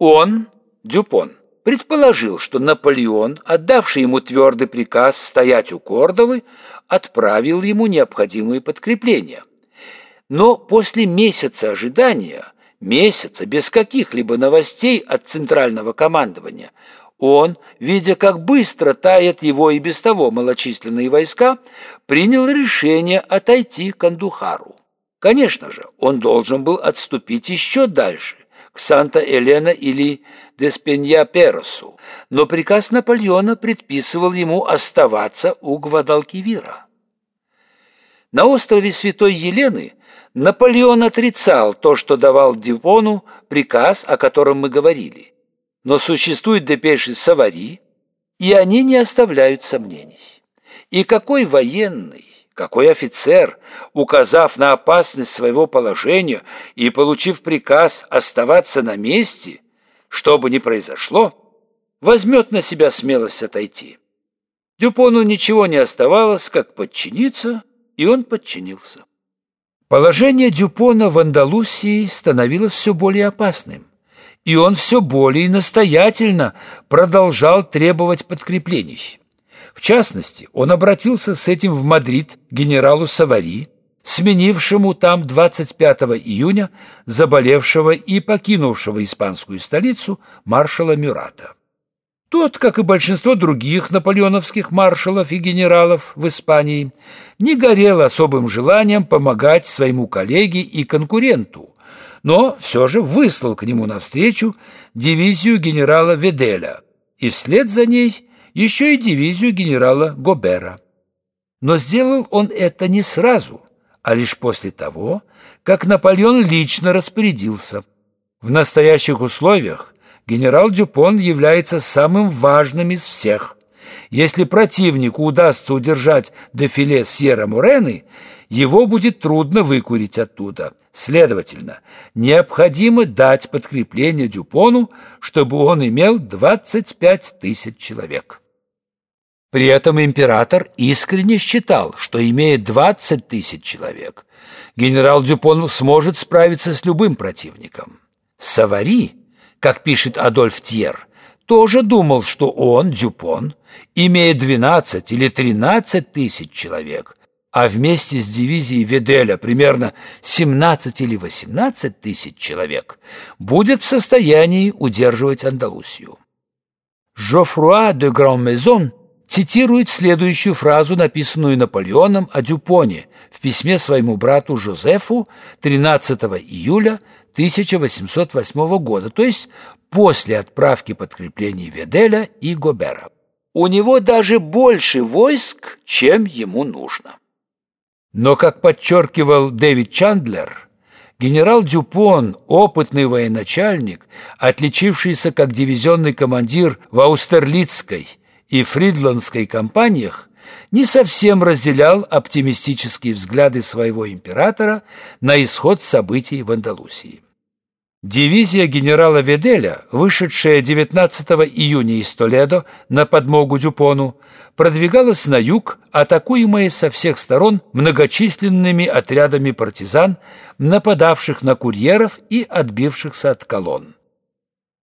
Он, Дюпон, предположил, что Наполеон, отдавший ему твердый приказ стоять у Кордовы, отправил ему необходимые подкрепления. Но после месяца ожидания, месяца без каких-либо новостей от центрального командования, он, видя, как быстро тает его и без того малочисленные войска, принял решение отойти к Андухару. Конечно же, он должен был отступить еще дальше, Санта-Елена или Деспенья-Перосу, но приказ Наполеона предписывал ему оставаться у Гвадалкивира. На острове Святой Елены Наполеон отрицал то, что давал Дюпону приказ, о котором мы говорили. Но существуют депеши Савари, и они не оставляют сомнений. И какой военный, какой офицер, указав на опасность своего положения и получив приказ оставаться на месте, что бы ни произошло, возьмет на себя смелость отойти. Дюпону ничего не оставалось, как подчиниться, и он подчинился. Положение Дюпона в Андалусии становилось все более опасным, и он все более настоятельно продолжал требовать подкреплений. В частности, он обратился с этим в Мадрид генералу Савари, сменившему там 25 июня заболевшего и покинувшего испанскую столицу маршала Мюрата. Тот, как и большинство других наполеоновских маршалов и генералов в Испании, не горел особым желанием помогать своему коллеге и конкуренту, но все же выслал к нему навстречу дивизию генерала Веделя и вслед за ней еще и дивизию генерала Гобера. Но сделал он это не сразу, а лишь после того, как Наполеон лично распорядился. В настоящих условиях генерал Дюпон является самым важным из всех. Если противнику удастся удержать дефиле Сьерра-Мурены, его будет трудно выкурить оттуда. Следовательно, необходимо дать подкрепление Дюпону, чтобы он имел 25 тысяч человек. При этом император искренне считал, что имея 20 тысяч человек, генерал Дюпон сможет справиться с любым противником. Савари, как пишет Адольф Тьер, тоже думал, что он, Дюпон, имея 12 или 13 тысяч человек, а вместе с дивизией Веделя примерно 17 или 18 тысяч человек, будет в состоянии удерживать Андалусию. Жофруа де Гран-Мезон цитирует следующую фразу, написанную Наполеоном о Дюпоне в письме своему брату Жозефу 13 июля 1808 года, то есть после отправки подкреплений Веделя и Гобера. У него даже больше войск, чем ему нужно. Но, как подчеркивал Дэвид Чандлер, генерал Дюпон, опытный военачальник, отличившийся как дивизионный командир в Аустерлицкой и Фридландской компаниях не совсем разделял оптимистические взгляды своего императора на исход событий в Андалусии. Дивизия генерала Веделя, вышедшая 19 июня из Толедо на подмогу Дюпону, продвигалась на юг, атакуемая со всех сторон многочисленными отрядами партизан, нападавших на курьеров и отбившихся от колонн.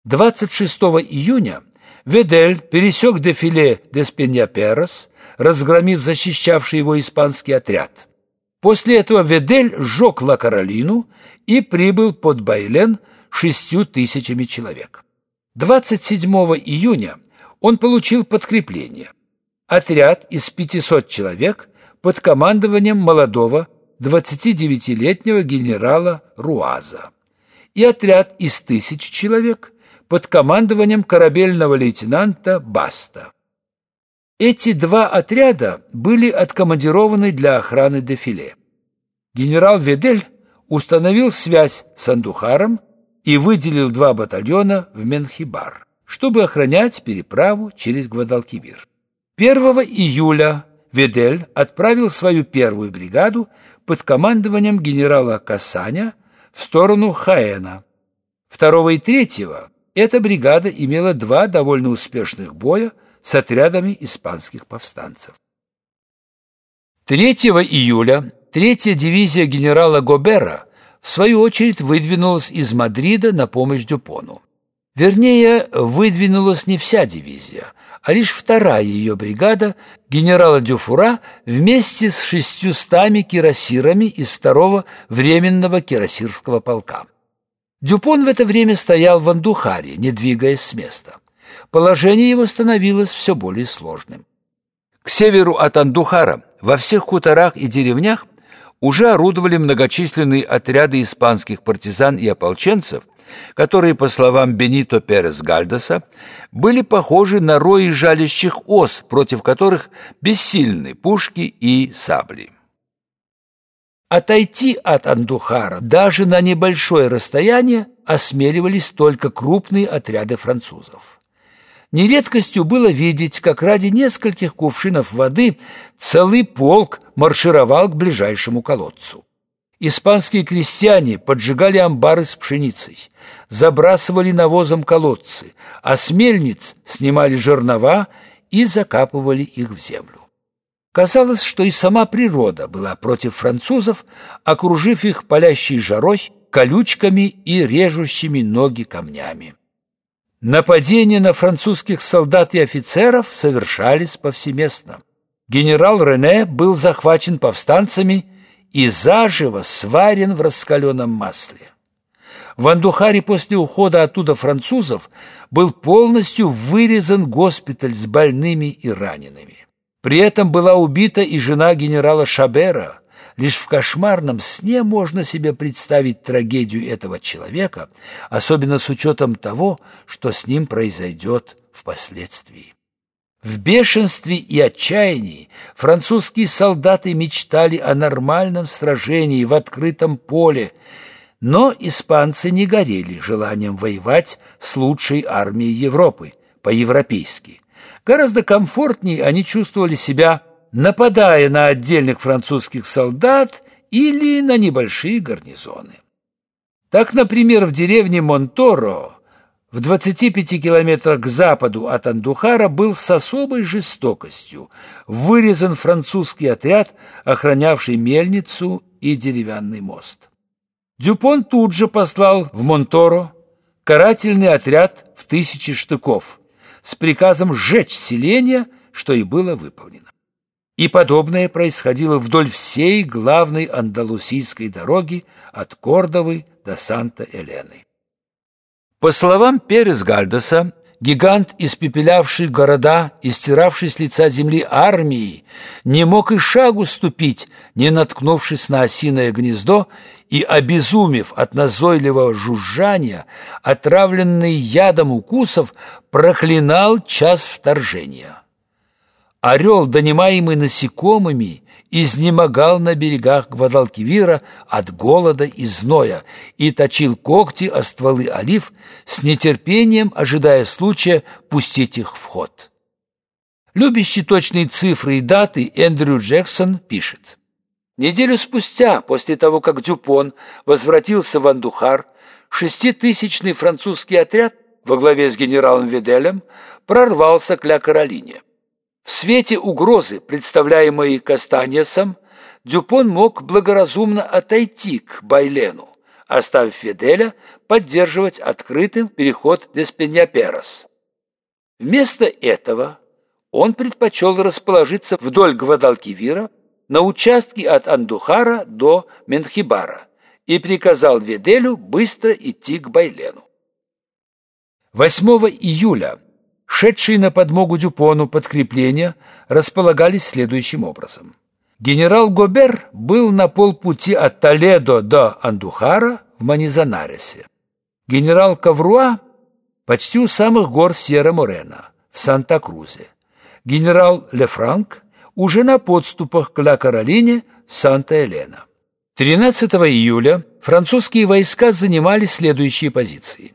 26 июня Ведель пересек дефиле Деспенья-Перос, разгромив защищавший его испанский отряд. После этого Ведель сжег Ла Каролину и прибыл под Байлен шестью тысячами человек. 27 июня он получил подкрепление. Отряд из 500 человек под командованием молодого 29-летнего генерала Руаза и отряд из тысяч человек под командованием корабельного лейтенанта Баста. Эти два отряда были откомандированы для охраны дефиле. Генерал Ведель установил связь с Андухаром и выделил два батальона в Менхибар, чтобы охранять переправу через Гвадалкивир. 1 июля Ведель отправил свою первую бригаду под командованием генерала Касаня в сторону Хаэна. 2 и 3 эта бригада имела два довольно успешных боя с отрядами испанских повстанцев. 3 июля третья дивизия генерала Гобера в свою очередь выдвинулась из Мадрида на помощь Дюпону. Вернее, выдвинулась не вся дивизия, а лишь вторая ее бригада генерала Дюфура вместе с шестьюстами кирасирами из второго временного кирасирского полка. Дюпон в это время стоял в Андухаре, не двигаясь с места. Положение его становилось все более сложным. К северу от Андухара во всех хуторах и деревнях уже орудовали многочисленные отряды испанских партизан и ополченцев, которые, по словам Бенито Перес Гальдоса, были похожи на рои жалящих ос, против которых бессильны пушки и сабли. Отойти от Андухара даже на небольшое расстояние осмеливались только крупные отряды французов. Нередкостью было видеть, как ради нескольких кувшинов воды целый полк маршировал к ближайшему колодцу. Испанские крестьяне поджигали амбары с пшеницей, забрасывали навозом колодцы, а с мельниц снимали жернова и закапывали их в землю. Казалось, что и сама природа была против французов, окружив их палящей жарой, колючками и режущими ноги камнями. Нападения на французских солдат и офицеров совершались повсеместно. Генерал Рене был захвачен повстанцами и заживо сварен в раскаленном масле. В Андухаре после ухода оттуда французов был полностью вырезан госпиталь с больными и ранеными. При этом была убита и жена генерала Шабера, Лишь в кошмарном сне можно себе представить трагедию этого человека, особенно с учетом того, что с ним произойдет впоследствии. В бешенстве и отчаянии французские солдаты мечтали о нормальном сражении в открытом поле, но испанцы не горели желанием воевать с лучшей армией Европы, по-европейски. Гораздо комфортнее они чувствовали себя нападая на отдельных французских солдат или на небольшие гарнизоны. Так, например, в деревне Монторо в 25 километрах к западу от Андухара был с особой жестокостью вырезан французский отряд, охранявший мельницу и деревянный мост. Дюпон тут же послал в Монторо карательный отряд в тысячи штыков с приказом сжечь селение, что и было выполнено. И подобное происходило вдоль всей главной андалусийской дороги от Кордовы до Санта-Элены. По словам Перес Гальдоса, гигант, испепелявший города и стиравший с лица земли армии, не мог и шагу ступить, не наткнувшись на осиное гнездо и, обезумев от назойливого жужжания, отравленный ядом укусов, проклинал час вторжения. Орел, донимаемый насекомыми, изнемогал на берегах Гвадалкивира от голода и зноя и точил когти о стволы олив с нетерпением, ожидая случая пустить их в ход. Любящий точные цифры и даты Эндрю Джексон пишет. Неделю спустя, после того, как Дюпон возвратился в Андухар, шеститысячный французский отряд во главе с генералом Виделем прорвался к Ля Каролине. В свете угрозы, представляемой Кастаньесом, Дюпон мог благоразумно отойти к Байлену, оставив Фиделя поддерживать открытым переход Деспеньяперос. Вместо этого он предпочел расположиться вдоль Гвадалкивира на участке от Андухара до Менхибара и приказал Веделю быстро идти к Байлену. 8 июля Шедшие на подмогу Дюпону подкрепления располагались следующим образом. Генерал Гобер был на полпути от Толедо до Андухара в Манизанаресе. Генерал Кавруа почти у самых гор Сьерра-Морена, в Санта-Крузе. Генерал Лефранк уже на подступах к Ла-Каролине в Санта-Элена. 13 июля французские войска занимали следующие позиции.